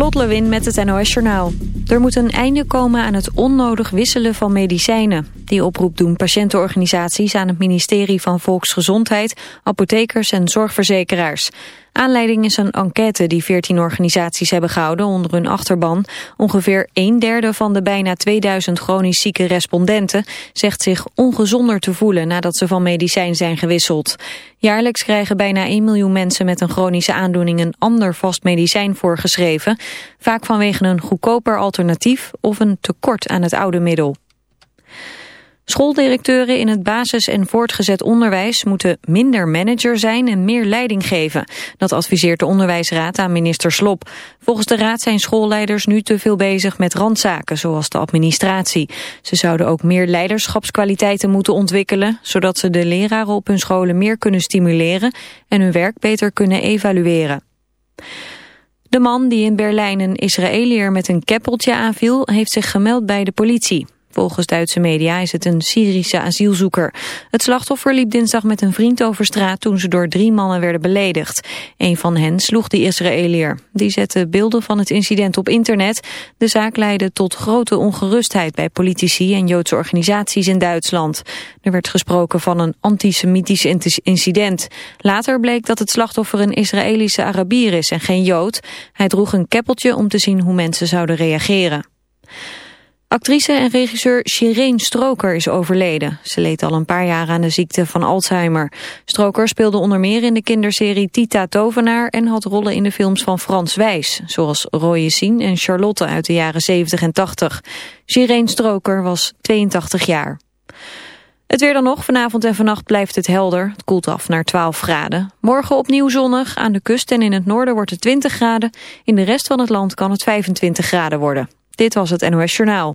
Lot Lewin met het NOS Journaal. Er moet een einde komen aan het onnodig wisselen van medicijnen. Die oproep doen patiëntenorganisaties aan het ministerie van Volksgezondheid, apothekers en zorgverzekeraars. Aanleiding is een enquête die 14 organisaties hebben gehouden onder hun achterban. Ongeveer een derde van de bijna 2000 chronisch zieke respondenten zegt zich ongezonder te voelen nadat ze van medicijn zijn gewisseld. Jaarlijks krijgen bijna 1 miljoen mensen met een chronische aandoening een ander vast medicijn voorgeschreven. Vaak vanwege een goedkoper alternatief of een tekort aan het oude middel. Schooldirecteuren in het basis- en voortgezet onderwijs moeten minder manager zijn en meer leiding geven. Dat adviseert de onderwijsraad aan minister Slop. Volgens de raad zijn schoolleiders nu te veel bezig met randzaken, zoals de administratie. Ze zouden ook meer leiderschapskwaliteiten moeten ontwikkelen, zodat ze de leraren op hun scholen meer kunnen stimuleren en hun werk beter kunnen evalueren. De man die in Berlijn een Israëliër met een keppeltje aanviel, heeft zich gemeld bij de politie. Volgens Duitse media is het een Syrische asielzoeker. Het slachtoffer liep dinsdag met een vriend over straat toen ze door drie mannen werden beledigd. Een van hen sloeg de Israëliër. Die zette beelden van het incident op internet. De zaak leidde tot grote ongerustheid bij politici en Joodse organisaties in Duitsland. Er werd gesproken van een antisemitisch incident. Later bleek dat het slachtoffer een Israëlische Arabier is en geen Jood. Hij droeg een keppeltje om te zien hoe mensen zouden reageren. Actrice en regisseur Shireen Stroker is overleden. Ze leed al een paar jaar aan de ziekte van Alzheimer. Stroker speelde onder meer in de kinderserie Tita Tovenaar... en had rollen in de films van Frans Wijs... zoals Roy Sien en Charlotte uit de jaren 70 en 80. Shireen Stroker was 82 jaar. Het weer dan nog. Vanavond en vannacht blijft het helder. Het koelt af naar 12 graden. Morgen opnieuw zonnig. Aan de kust en in het noorden wordt het 20 graden. In de rest van het land kan het 25 graden worden. Dit was het NOS Journaal.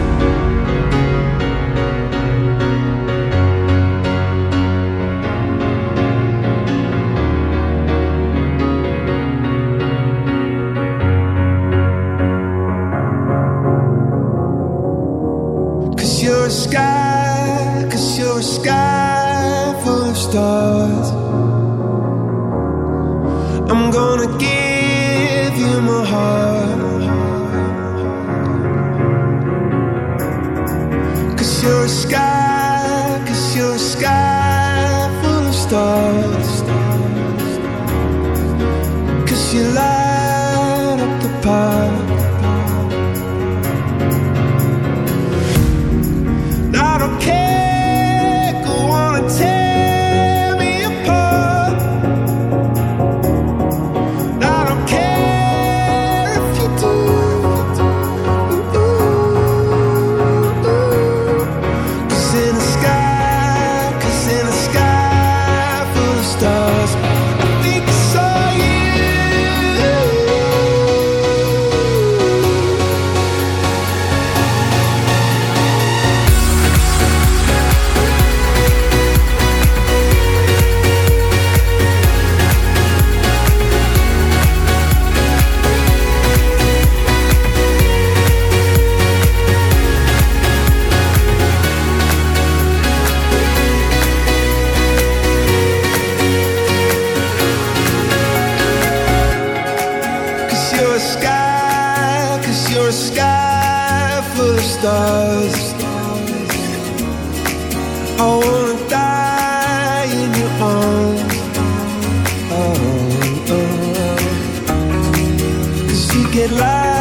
your sky full of stars. I wanna die in your arms. Oh, oh, oh. Cause you get light.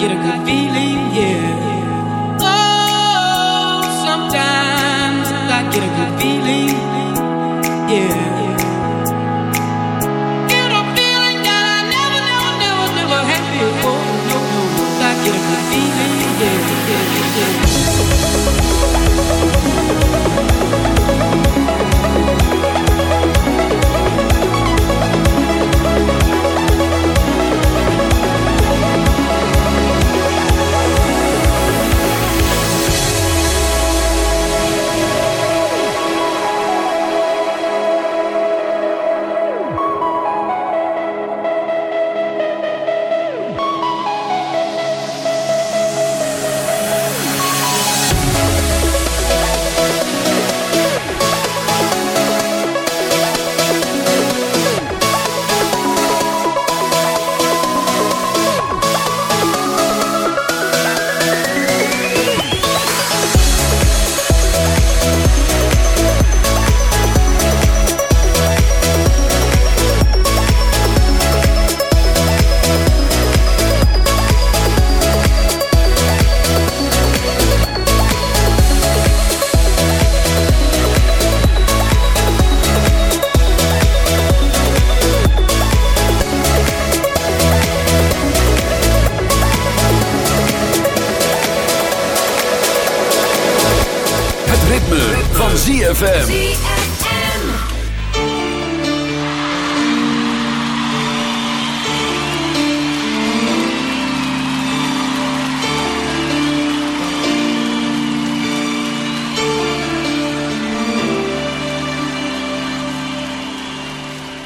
Get a good feeling. Yeah. Oh, sometimes I get a good feeling.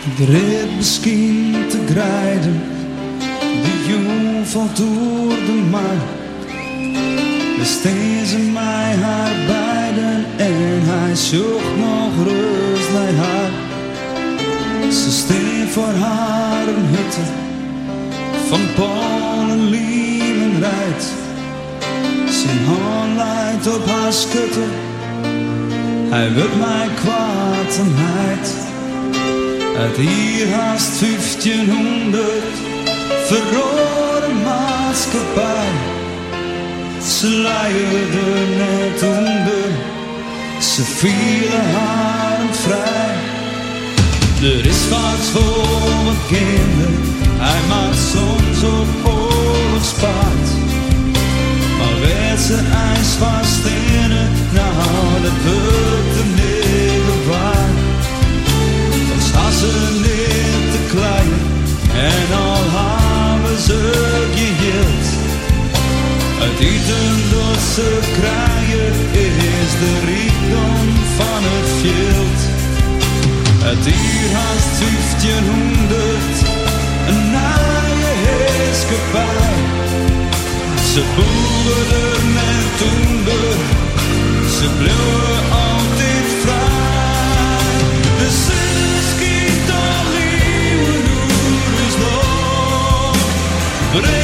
Ik red misschien te grijden, de jong valt door de mar. Besteed ze mij haar beiden en hij zocht nog rust bij haar. Ze steen voor haar een hutte van Polen, lieven rijdt. Zijn hand leidt op haar schutte, hij wil mij kwaad en heid. Uit hier haast 1500 verrode maatschappij. Ze luierden net onder, ze vielen haren vrij. Er is vaak voor wat kinderen, hij maakt soms op oorlogspaard. Maar werd ze ijs vast in het, nou dat wordt de negen staan ze neer te klein en al hebben ze geheeld. Het eten dat ze krijgen is de rijkdom van het veld. Het hier haast 1500, een naaie heerskepaar. Ze boeren en toender, ze bleven altijd vrij. Grêmio.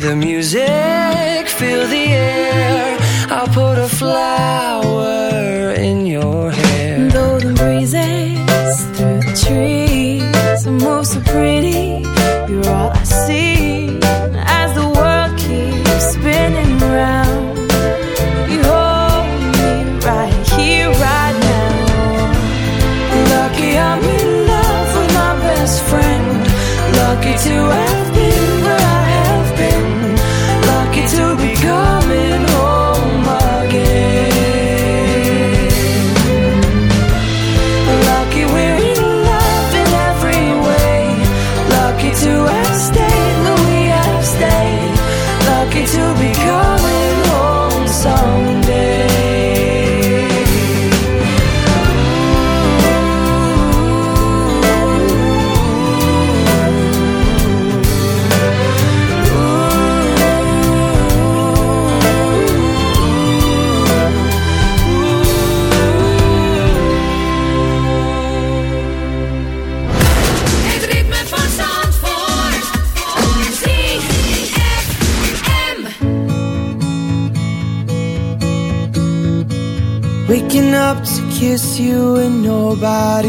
The music,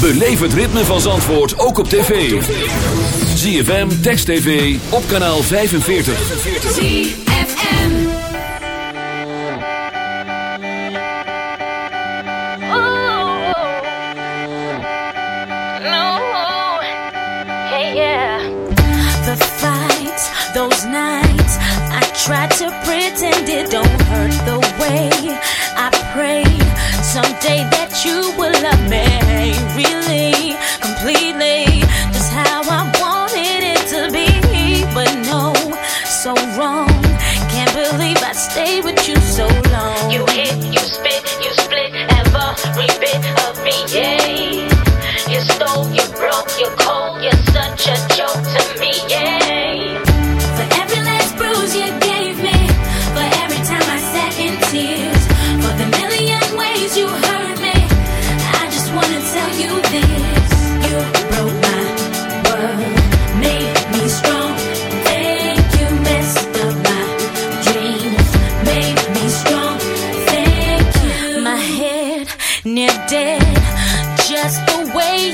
Beleef het ritme van Zandvoort ook op tv. ZFM, Text TV, op kanaal 45. ZFM. Hey, yeah. The fights, those nights, I tried to pretend it don't hurt the way I prayed someday that you will love me really, completely, just how I wanted it to be. But no, so wrong. Can't believe I stayed with you so long. You hit, you spit, you split every bit of me, yeah.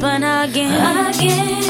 happen again. Again.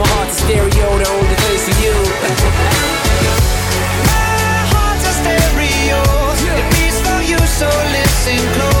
my heart's a stereo, the only place for you. My heart's a stereo. It beats for you, so listen close.